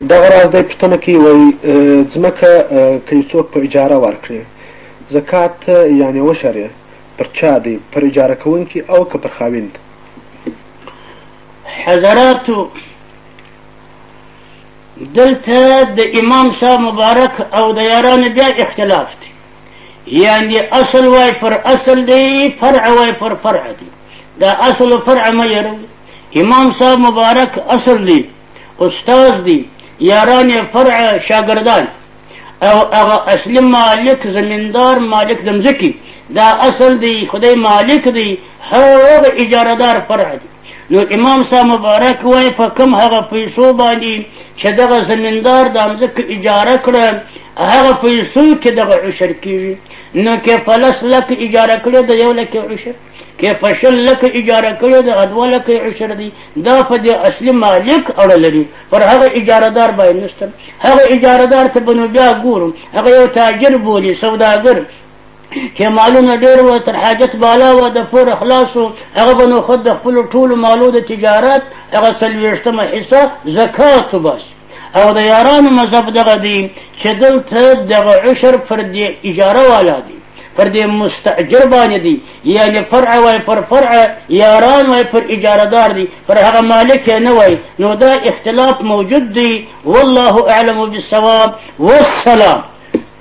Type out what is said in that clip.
دغه راز دی پوښتنه کوي وایي ځمکه که یې څوک په اجاره ورکړي زکات یعنې عشر یې پر چا دی پر اجاره کوونکي او که پر خاوند حضراتو دلته د امام صاحب مبارک او د یارانو بیا اختلاف دی یعنی اصل وای پر اصل دی فرع وای پر فرع دی دا اصل و فرع مې امام صاحب مبارک اصل دی استاد دی یاران یې فرع شاګردان او هغه اصلي مالک زمیندار مالک د مځکې دا اصل دی خدای مالک دی هغه اجارهدار فرع دی نو امام صاحب مبارک وای په کم هغه پیسو باندې چې دغه زمیندار د مځکه اجاره کړه هغه پیسو کې دغه عشر کیږي نو کې فلس لک اجاره کړې د یو لک عشر کې په شل لکه اجاره کړې ده دوه لکه یې عشر دي دا په دې اصلي مالک اړه لري پر هغه اجارهدار باید نشته هغه اجارهدار ته به نو بیا ګورو هغه یو تاجر بولي سوداګر چې مالونه ډېر و تر حاجت بالا و د پور خلاص و هغه به نو خود د خپلو ټولو مالو د تجارت هغه څلوېښتمه حصه زکات وباسي او د یارانو مذهب دغه دی چې دلته دغه عشر پر دې اجاره والا دی پر دې مستاجر باندې دی یعنې فرع وای پر فرع یاران وای پر اجاره دار دی پر هغه مالک یې نه وای نو دا اختلاف موجود دی والله اعلم بالصواب والسلام